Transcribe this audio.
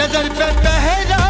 नज़र पे पहरा